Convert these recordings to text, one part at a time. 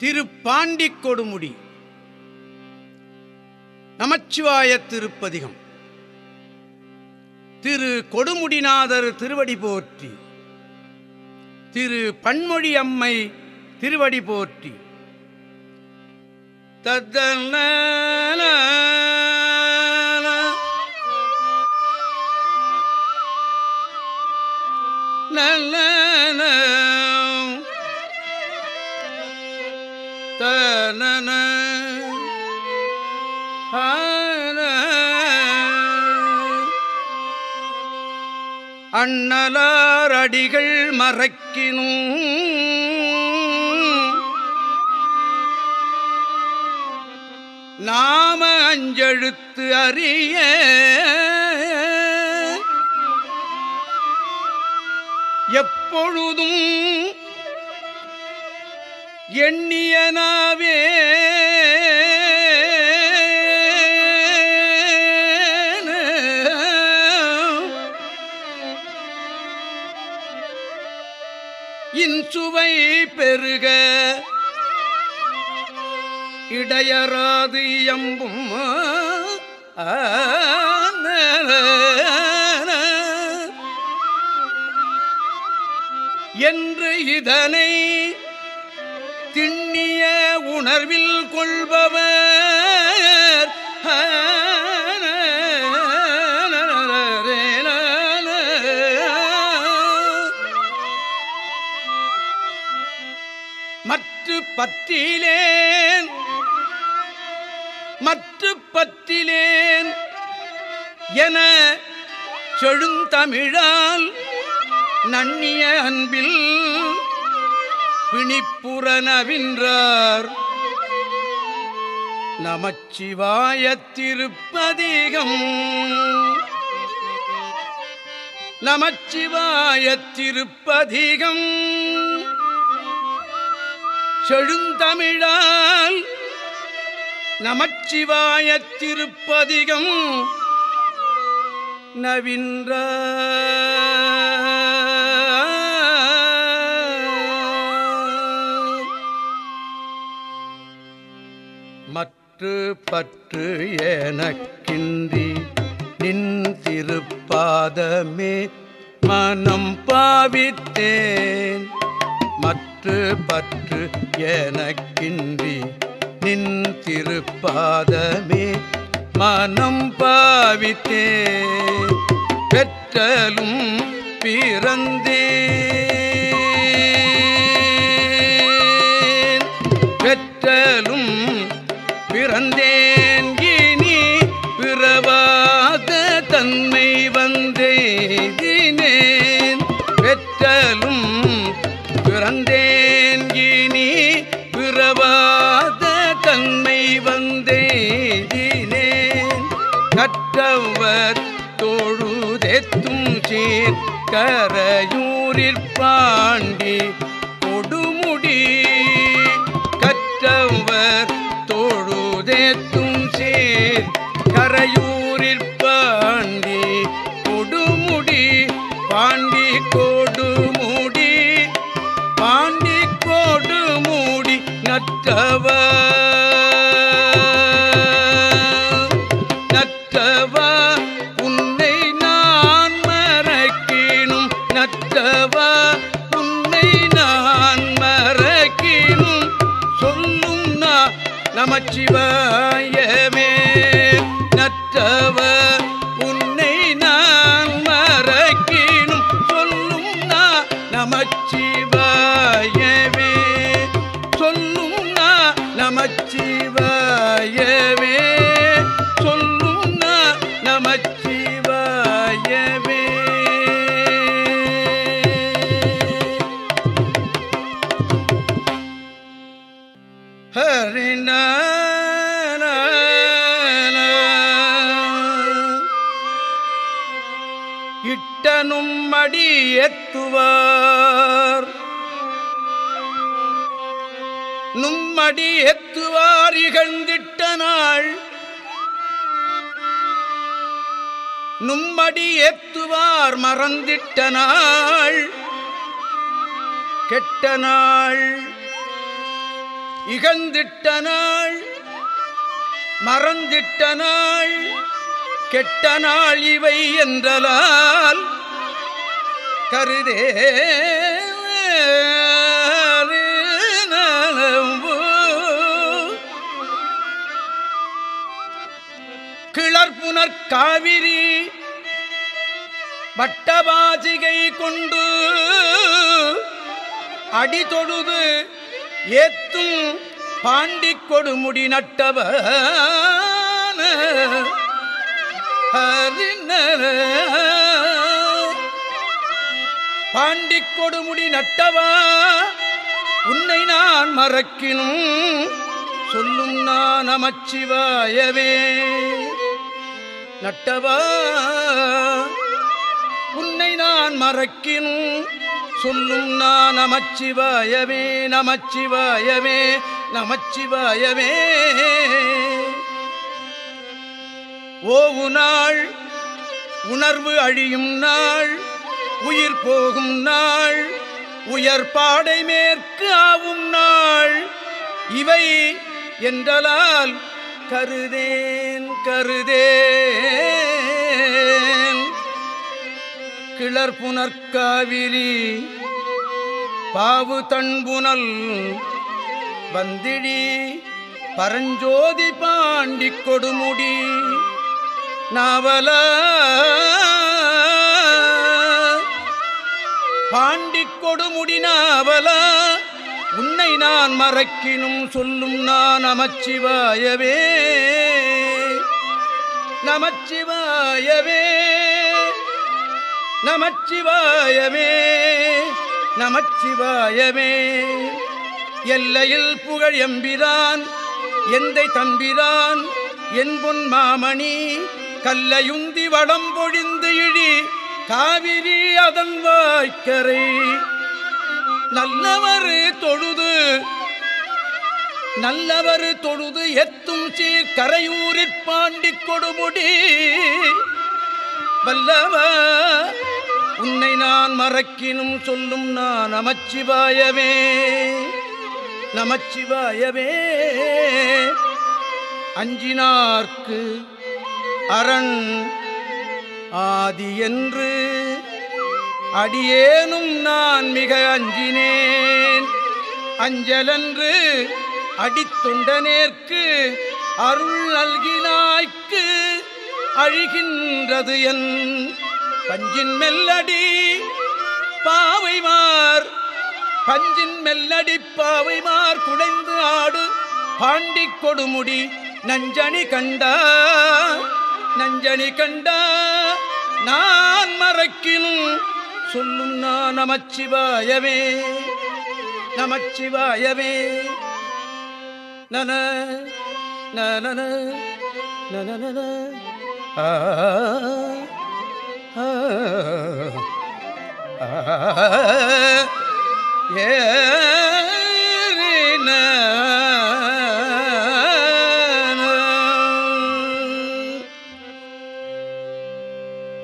திருப்பாண்டி கொடுமுடி நமச்சிவாய திருப்பதிகம் திரு கொடுமுடிநாதர் திருவடி போற்றி. திரு பன்மொழி அம்மை திருவடி போற்றி. தத்தன நல்ல அண்ணலாரடிகள் மறைக்கினும். நாம அஞ்செழுத்து அறிய. எப்பொழுதும் எண்ணியனாவே சுவை பெருக. இடையராது எம்பும் என்று இதனை திண்ணிய உணர்வில் கொள்பவர் பற்றிலேன். மற்ற பற்றிலேன் என செழுந்தமிழால் நன்னிய அன்பில் பிணிப்புறனவின்றார் நமச்சிவாய திருப்பதிகம் நமச்சிவாய திருப்பதிகம் செழுந்தமிழால் நமச்சிவாய திருப்பதிகம் நவின்ற மற்று பற்று எனக்கின்றி நின் திருப்பாதமே மனம் பாவித்தேன். பற்று பற்று எனக்கின்றி நின் திருப்பாதமே. மனம் பாவித்தே பெற்றலும் பிறந்தே. தொழுதெத்தும் சீர் கரையூரிற் பாண்டி கொடுமுடி. கற்றவர் தொழுதேத்தும் சீர் கரையூரிற் பாண்டி கொடுமுடி. பாண்டி கொடுமுடி. பாண்டி கொடுமுடி நற்றவர் நமச்சிவாயமே நற்றவ உன்னை நான் மறக்கினும் சொல்லும் நான் நமச்சிவாயமே. சொல்லும் நான் நமச்சிவாயவே சொல்லும் நான் நமச்சிவாயவே ஹரிண இட்டனும் மடி எத்துவார் நும்மடி எத்துவார் இகழ்ந்திட்ட நாள். நும்மடி ஏத்துவார் மறந்திட்ட நாள். கெட்ட நாள். இகழ்ந்திட்ட நாள். மறந்திட்ட நாள். கெட்ட நாள் இவை என்றலால். கருதே கிளர்புனர் காவிரி வட்டபாசிகை கொண்டு அடி தொழுது ஏத்தும் பாண்டி கொடுமுடி நட்டவ பாண்டி கொடுமுடி நட்டவா? உன்னை நான் மறக்கினும் சொல்லும் நான் நமச்சிவாயவே நட்டவா? உன்னை நான் மறக்கினும் சொல்லும் நான் நமச்சிவாயவே நமச்சிவாயவே நமச்சிவாயவே. ஓவு நாள் உணர்வு அழியும் நாள் உயிர் போகும் நாள் உயர் பாடை மேற்கு ஆவும் நாள். இவை என்றலால் கருதேன் கருதேன். கிளர் புனற்காவிரி பாவு தன்புனல் வந்திடி பரஞ்சோதி பாண்டி கொடுமுடி. நாவலா பாண்டிக் கொடுமுடினாவலா? உன்னை நான் மறக்கினும் சொல்லும் நான் நமச்சிவாயவே. நமச்சிவாயவே. நமச்சிவாயமே நமச்சிவாயமே எல்லையில் புகழ் எம்பிரான் எந்தை தம்பிரான் என் பொன் மாமணி கல்லையுந்தி வடம் பொழிந்து இழி காவிரி அதன் வாய்க்கரை நல்லவர் தொழுது நல்லவர் தொழுது எத்தும் சீர் கரையூரிற் பாண்டி கொடுமுடி. வல்லவ உன்னை நான் மறக்கினும் சொல்லும் நான் நமச்சிவாயவே நமச்சிவாயவே. அஞ்சினார்க்கு அரண் ஆதி என்று அடியேனும் நான் மிக அஞ்சினேன். அஞ்சலன்று அடித்தொண்டனேற்கு அருள் நல்கினாய்க்கு அழிகின்றது என் பஞ்சின் மெல்லடி பாவைமார். பஞ்சின் மெல்லடி பாவைமார் குடைந்து ஆடு பாண்டி கொடுமுடி நஞ்சணி கண்டா. நஞ்சணி கண்டா. நான் மறக்கினும் சொல்லும் நான் நமச்சிவாயவே நமச்சிவாயவே. நன நன நன ஆ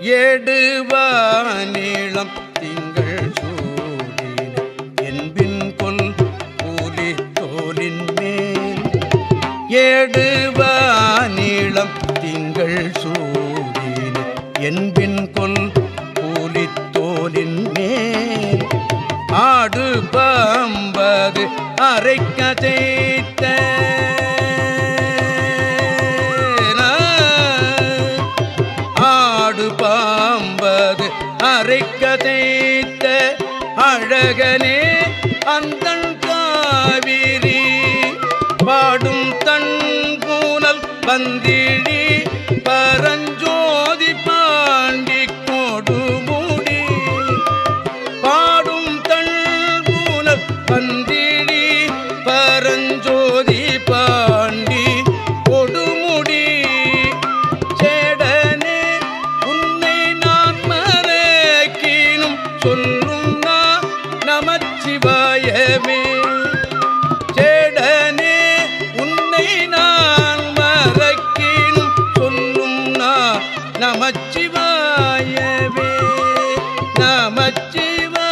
ஏடுவானிளம் திங்கள் சூடின என்பின் கொல் கூலி தோலின் மேல். ஏடுவானிளம் திங்கள் சூடின என்பின் கொல் கூலி தோலின் மேல். ஆடு பாம்பது அரைக்க அழகனே அந்த காவிரி பாடும் தன் பூனல் பந்தி நமச்சிவாயவே நமச்சிவாயவே.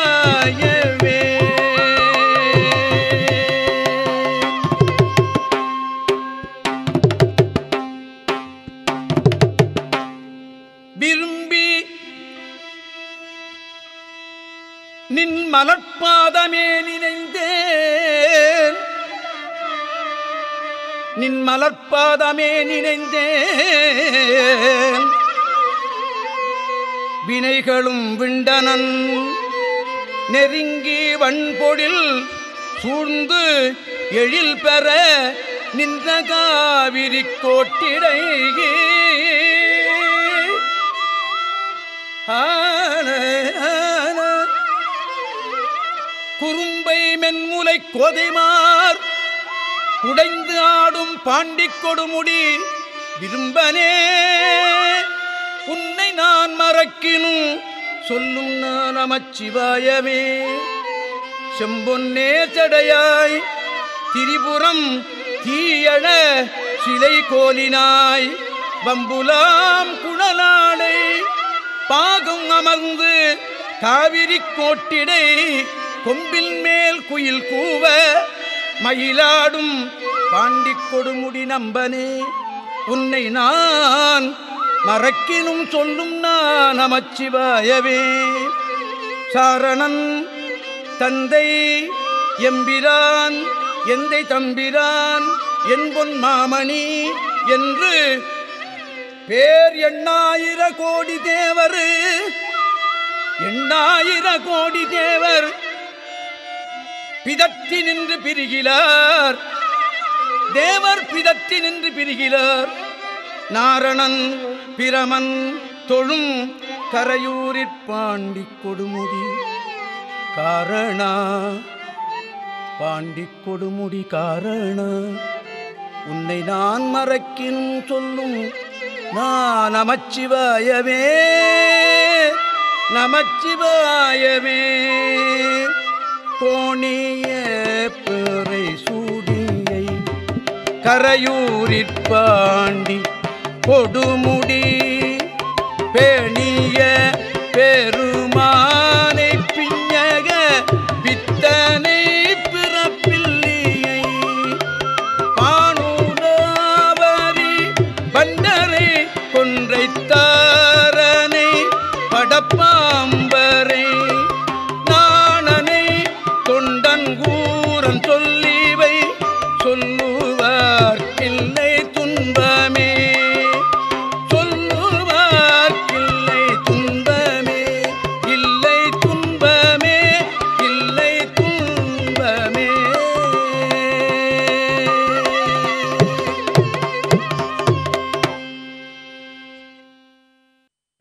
விரும்பி நின் மலர்பாதமே நினைந்தேன். நின் மலர்பாதமே நினைந்தேன். வினைகளும் விண்டனன். நெருங்கி வன்பொழில் சூழ்ந்து எழில் பெற நின்ற காவிரி கோட்டிடை குறும்பை மென்முலை கோதைமார் குடைந்து ஆடும் பாண்டிக் கொடுமுடி விரும்பனே. உன்னை நான் மறக்கினும் சொல்லும் நான் நமச்சிவாயமே செம்பொன்னே தடையாய் திரிபுரம் தீயழ சிலை கோலினாய். பம்புலாம் குணலாடை பாகம் அமர்ந்து காவிரி கோட்டிடை கொம்பில் மேல் குயில் கூவ மயிலாடும் பாண்டிக் கொடுமுடி நம்பனே. உன்னை நான் மறக்கினும் சொல்லும் நான் நமச்சிவாயவே சாரணன் தந்தை எம்பிரான் எந்தை தம்பிரான் என்பொன் மாமணி என்று பேர் எண்ணாயிர கோடி தேவர் எண்ணாயிர கோடி தேவர் பிதற்றி நின்று பிரிகிறார். தேவர் பிதற்றி நின்று பிரிகிறார். நாரணன் பிரமன் தொழும் கரையூரிற் பாண்டி கொடுமுடி. காரணா பாண்டி கொடுமுடி காரணா. உன்னை நான் மறக்கினும் சொல்லும் நான் நமச்சிவாயவே. நமச்சிவாயவே கோணிய பிறை சூடியை கொடுமுடி. பேணிய பெருமானை பிஞ்சக பித்தனை பிறப்பில்லையை. பானூராவரி பண்டரை கொன்றைத்தாரனை படப்பாம்பரை. நாணனை தொண்டன் கூரன் சொல்லி